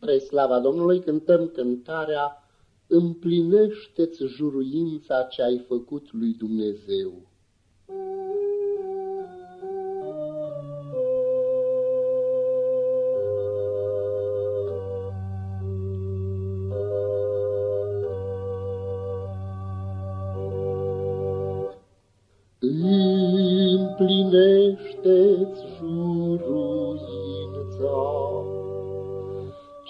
Spre slava Domnului cântăm cântarea Împlinește-ți juruința ce ai făcut lui Dumnezeu. Împlinește-ți juruința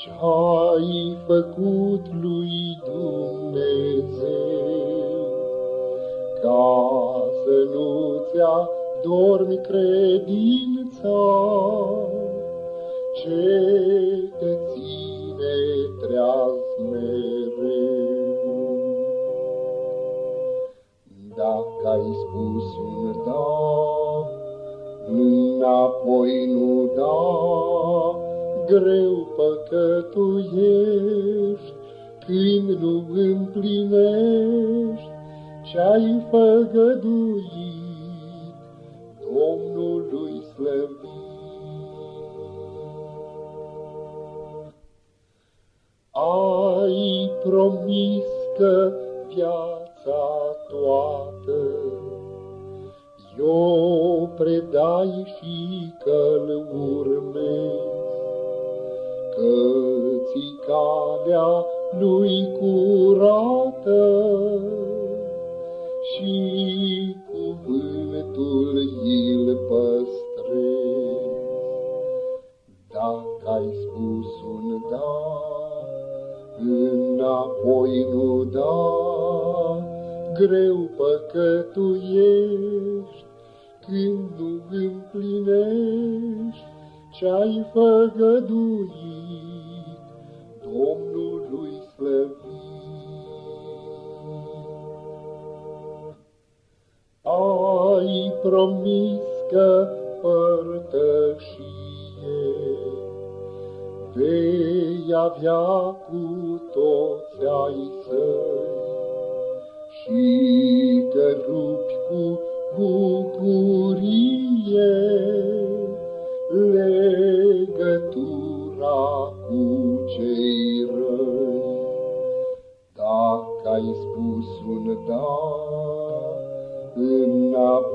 ce-ai făcut lui Dumnezeu, ca să nu-ți adormi credința, ce greu păcătuiești când nu împlinești ce-ai făgăduit Domnului slăvit. Ai promis că viața toată eu predai și că-l urmezi că calea lui curată și cuvântul îl păstrezi. Dacă ai spus un da, înapoi nu da, greu păcătuiești când nu împlinești ce-ai făgăduit Domnului slăvit. Ai promis că părtășie vei avea cu toți ai săi și că rupi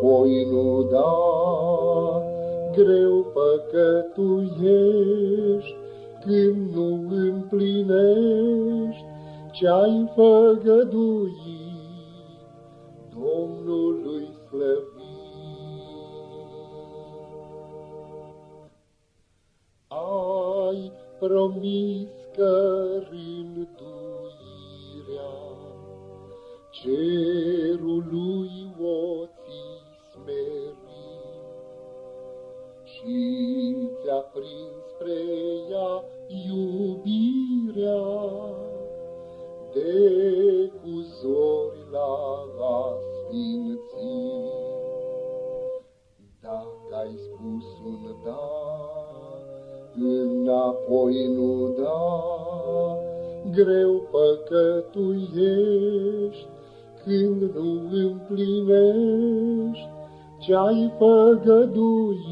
înapoi nu da, greu păcătuiești când nu împlinești ce-ai făgăduit Domnului slăvit. promis că rânduirea cerului o ți smeri și ți-a prins spre ea iubirea de cu zori la asfințit. Dacă ai spus un da, înapoi nu da, greu păcătuiești când nu împlinești ce-ai făgăduit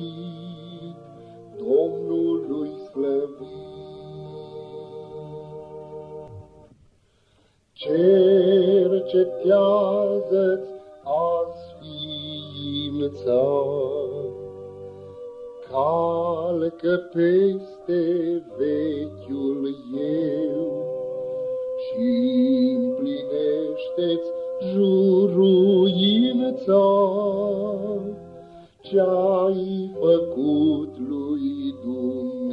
Domnului slăvit. Cercetează-ți azi ființa, calcă peste vechiul ce-ai făcut lui Dumnezeu.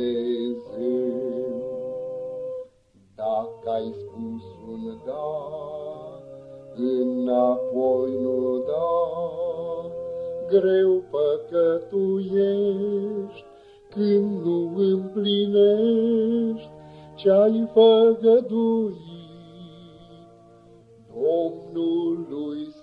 Dacă ai spus un da, înapoi nu da, greu păcătuiești când nu împlinești ce-ai făgăduit. Domnului